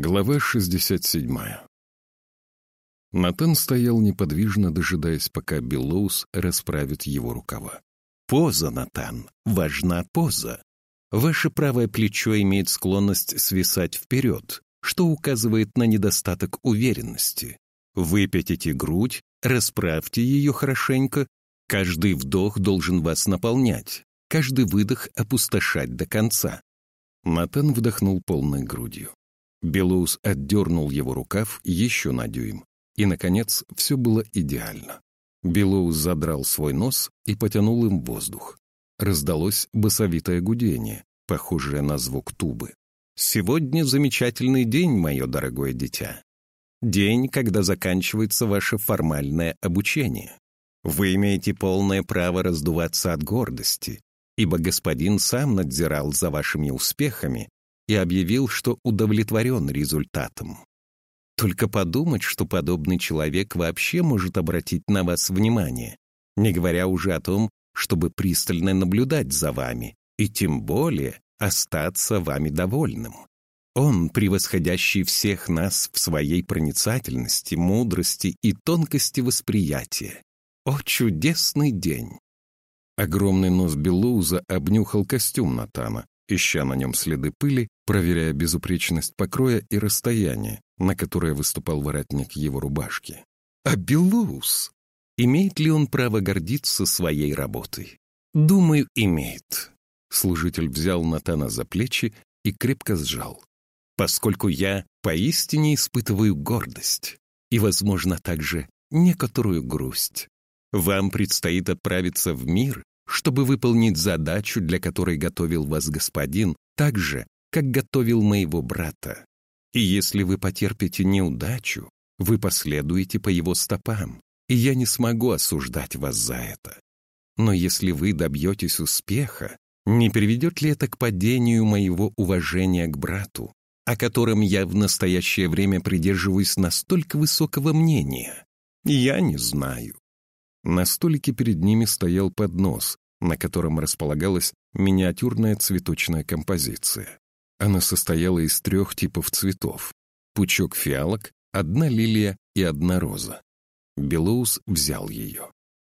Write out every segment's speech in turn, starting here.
Глава 67 Натан стоял неподвижно, дожидаясь, пока Белоус расправит его рукава. «Поза, Натан, важна поза. Ваше правое плечо имеет склонность свисать вперед, что указывает на недостаток уверенности. Выпятите грудь, расправьте ее хорошенько. Каждый вдох должен вас наполнять, каждый выдох опустошать до конца». Натан вдохнул полной грудью. Белоус отдернул его рукав еще на дюйм, и, наконец, все было идеально. Белоус задрал свой нос и потянул им воздух. Раздалось басовитое гудение, похожее на звук тубы. «Сегодня замечательный день, мое дорогое дитя. День, когда заканчивается ваше формальное обучение. Вы имеете полное право раздуваться от гордости, ибо господин сам надзирал за вашими успехами и объявил, что удовлетворен результатом. Только подумать, что подобный человек вообще может обратить на вас внимание, не говоря уже о том, чтобы пристально наблюдать за вами, и тем более остаться вами довольным. Он, превосходящий всех нас в своей проницательности, мудрости и тонкости восприятия. О, чудесный день! Огромный нос Белоуза обнюхал костюм Натана, ища на нем следы пыли, проверяя безупречность покроя и расстояние, на которое выступал воротник его рубашки. А Белоус? Имеет ли он право гордиться своей работой? Думаю, имеет. Служитель взял Натана за плечи и крепко сжал. Поскольку я поистине испытываю гордость и, возможно, также некоторую грусть. Вам предстоит отправиться в мир, чтобы выполнить задачу, для которой готовил вас господин, так же, как готовил моего брата. И если вы потерпите неудачу, вы последуете по его стопам, и я не смогу осуждать вас за это. Но если вы добьетесь успеха, не приведет ли это к падению моего уважения к брату, о котором я в настоящее время придерживаюсь настолько высокого мнения? Я не знаю. На столике перед ними стоял поднос, на котором располагалась миниатюрная цветочная композиция. Она состояла из трех типов цветов. Пучок фиалок, одна лилия и одна роза. Белоус взял ее.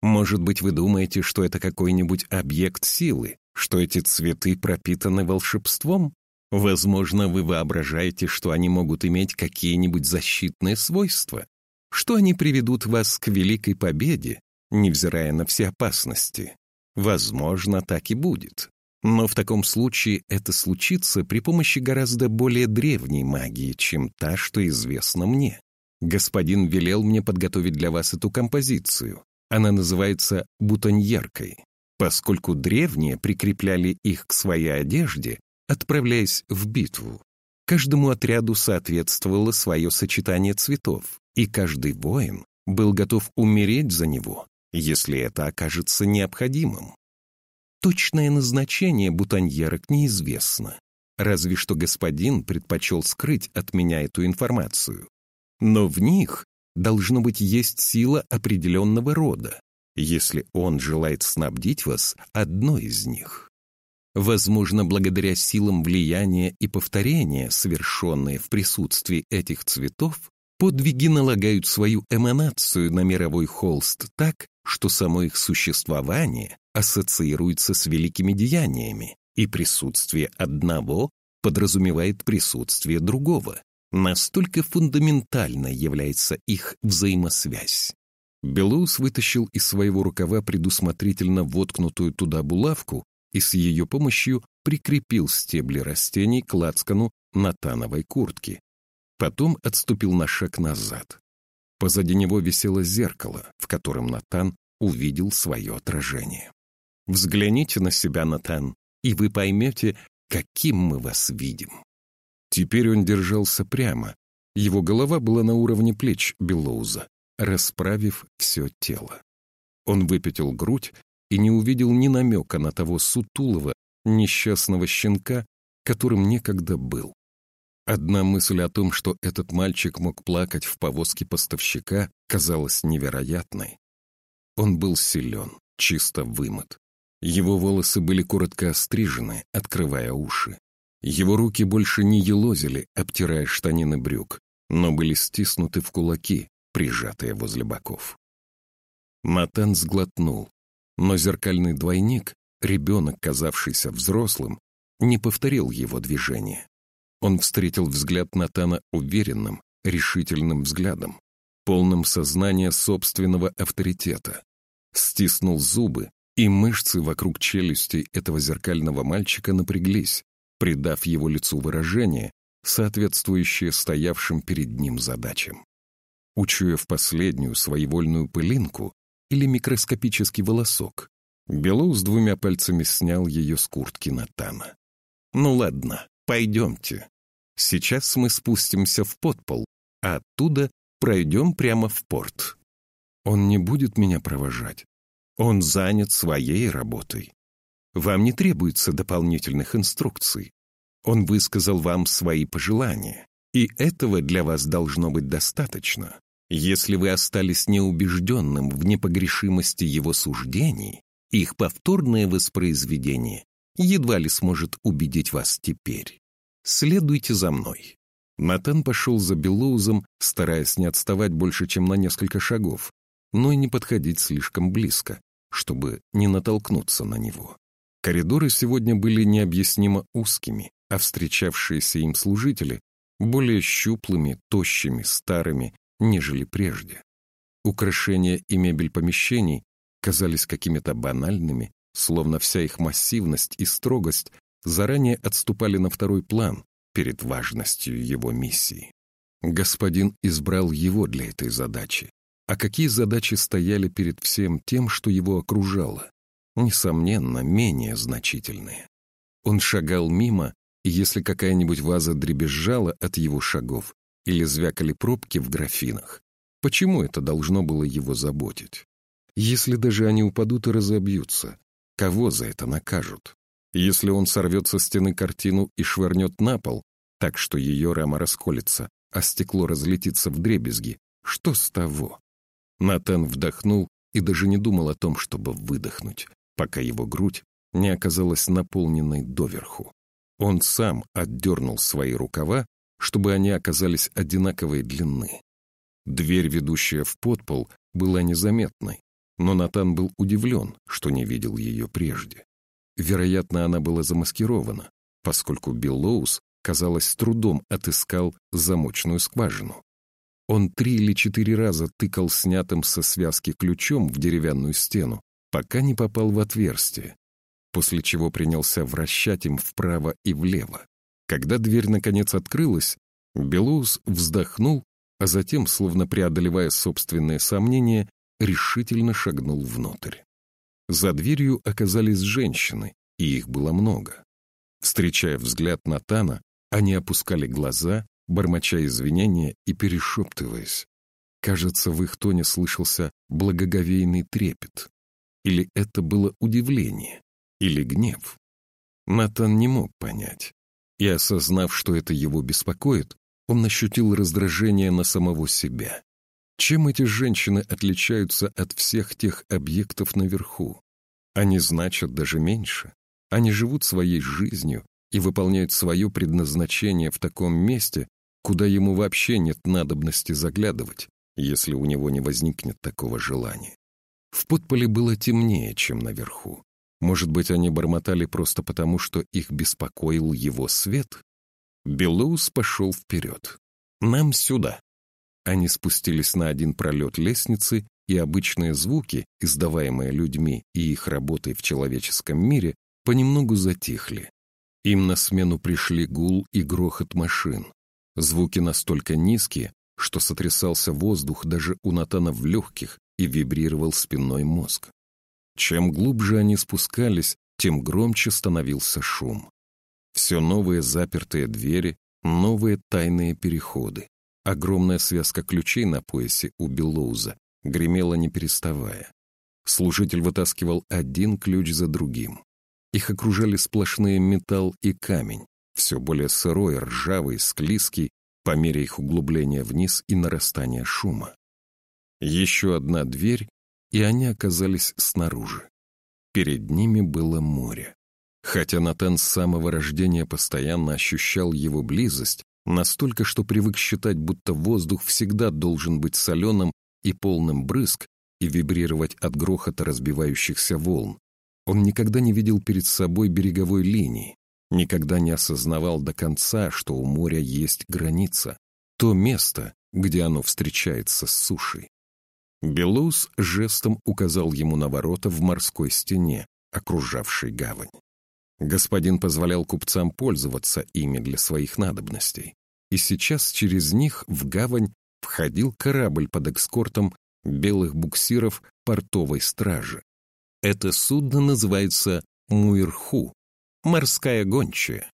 «Может быть, вы думаете, что это какой-нибудь объект силы, что эти цветы пропитаны волшебством? Возможно, вы воображаете, что они могут иметь какие-нибудь защитные свойства, что они приведут вас к великой победе, невзирая на все опасности. Возможно, так и будет. Но в таком случае это случится при помощи гораздо более древней магии, чем та, что известна мне. Господин велел мне подготовить для вас эту композицию. Она называется бутоньеркой, поскольку древние прикрепляли их к своей одежде, отправляясь в битву. Каждому отряду соответствовало свое сочетание цветов, и каждый воин был готов умереть за него, если это окажется необходимым. Точное назначение бутоньерок неизвестно, разве что господин предпочел скрыть от меня эту информацию. Но в них должно быть есть сила определенного рода, если он желает снабдить вас одной из них. Возможно, благодаря силам влияния и повторения, совершенные в присутствии этих цветов, подвиги налагают свою эманацию на мировой холст так, что само их существование ассоциируется с великими деяниями, и присутствие одного подразумевает присутствие другого. Настолько фундаментально является их взаимосвязь. Белоус вытащил из своего рукава предусмотрительно воткнутую туда булавку и с ее помощью прикрепил стебли растений к лацкану натановой куртки. Потом отступил на шаг назад. Позади него висело зеркало, в котором Натан увидел свое отражение. «Взгляните на себя, Натан, и вы поймете, каким мы вас видим». Теперь он держался прямо. Его голова была на уровне плеч Белоуза, расправив все тело. Он выпятил грудь и не увидел ни намека на того сутулого, несчастного щенка, которым некогда был. Одна мысль о том, что этот мальчик мог плакать в повозке поставщика, казалась невероятной. Он был силен, чисто вымыт. Его волосы были коротко острижены, открывая уши. Его руки больше не елозили, обтирая штанины брюк, но были стиснуты в кулаки, прижатые возле боков. Натан сглотнул, но зеркальный двойник, ребенок, казавшийся взрослым, не повторил его движение. Он встретил взгляд Натана уверенным, решительным взглядом, полным сознания собственного авторитета. Стиснул зубы, и мышцы вокруг челюстей этого зеркального мальчика напряглись, придав его лицу выражение, соответствующее стоявшим перед ним задачам. Учуяв последнюю своевольную пылинку или микроскопический волосок, Белоу с двумя пальцами снял ее с куртки Натана. «Ну ладно, пойдемте. Сейчас мы спустимся в подпол, а оттуда пройдем прямо в порт. Он не будет меня провожать. Он занят своей работой. Вам не требуется дополнительных инструкций. Он высказал вам свои пожелания, и этого для вас должно быть достаточно. Если вы остались неубежденным в непогрешимости его суждений, их повторное воспроизведение едва ли сможет убедить вас теперь. Следуйте за мной. Натан пошел за Белоузом, стараясь не отставать больше, чем на несколько шагов, но и не подходить слишком близко, чтобы не натолкнуться на него. Коридоры сегодня были необъяснимо узкими, а встречавшиеся им служители более щуплыми, тощими, старыми, нежели прежде. Украшения и мебель помещений казались какими-то банальными, словно вся их массивность и строгость заранее отступали на второй план перед важностью его миссии. Господин избрал его для этой задачи. А какие задачи стояли перед всем тем, что его окружало? Несомненно, менее значительные. Он шагал мимо, и если какая-нибудь ваза дребезжала от его шагов или звякали пробки в графинах, почему это должно было его заботить? Если даже они упадут и разобьются, кого за это накажут? Если он сорвет со стены картину и швырнет на пол, так что ее рама расколется, а стекло разлетится в дребезги, что с того? Натан вдохнул и даже не думал о том, чтобы выдохнуть, пока его грудь не оказалась наполненной доверху. Он сам отдернул свои рукава, чтобы они оказались одинаковой длины. Дверь, ведущая в подпол, была незаметной, но Натан был удивлен, что не видел ее прежде. Вероятно, она была замаскирована, поскольку Биллоус, казалось, с трудом отыскал замочную скважину. Он три или четыре раза тыкал снятым со связки ключом в деревянную стену, пока не попал в отверстие, после чего принялся вращать им вправо и влево. Когда дверь наконец открылась, Белоус вздохнул, а затем, словно преодолевая собственные сомнения, решительно шагнул внутрь. За дверью оказались женщины, и их было много. Встречая взгляд Натана, они опускали глаза, бормоча извинения и перешептываясь. Кажется, в их тоне слышался благоговейный трепет. Или это было удивление, или гнев. Натан не мог понять. И осознав, что это его беспокоит, он ощутил раздражение на самого себя. Чем эти женщины отличаются от всех тех объектов наверху? Они значат даже меньше. Они живут своей жизнью и выполняют свое предназначение в таком месте, куда ему вообще нет надобности заглядывать, если у него не возникнет такого желания. В подполе было темнее, чем наверху. Может быть, они бормотали просто потому, что их беспокоил его свет? Белоус пошел вперед. «Нам сюда». Они спустились на один пролет лестницы, и обычные звуки, издаваемые людьми и их работой в человеческом мире, понемногу затихли. Им на смену пришли гул и грохот машин. Звуки настолько низкие, что сотрясался воздух даже у Натана в легких и вибрировал спинной мозг. Чем глубже они спускались, тем громче становился шум. Все новые запертые двери, новые тайные переходы. Огромная связка ключей на поясе у Белоуза гремела не переставая. Служитель вытаскивал один ключ за другим. Их окружали сплошные металл и камень, все более сырой, ржавый, склизкий, по мере их углубления вниз и нарастания шума. Еще одна дверь, и они оказались снаружи. Перед ними было море. Хотя Натан с самого рождения постоянно ощущал его близость, настолько, что привык считать, будто воздух всегда должен быть соленым и полным брызг и вибрировать от грохота разбивающихся волн. Он никогда не видел перед собой береговой линии, никогда не осознавал до конца, что у моря есть граница, то место, где оно встречается с сушей. Белус жестом указал ему на ворота в морской стене, окружавшей гавань. Господин позволял купцам пользоваться ими для своих надобностей, и сейчас через них в гавань входил корабль под экскортом белых буксиров портовой стражи. Это судно называется Муирху, морская гончая.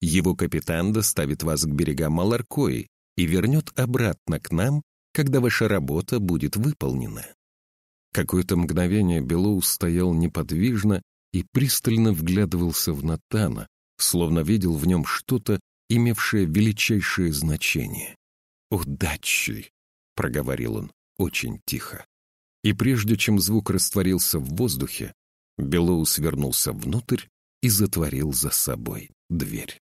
Его капитан доставит вас к берегам Маларкои и вернет обратно к нам, когда ваша работа будет выполнена. Какое-то мгновение Белоу стоял неподвижно и пристально вглядывался в Натана, словно видел в нем что-то, имевшее величайшее значение. «Удачи!» — проговорил он очень тихо. И прежде чем звук растворился в воздухе, Белоус вернулся внутрь и затворил за собой дверь.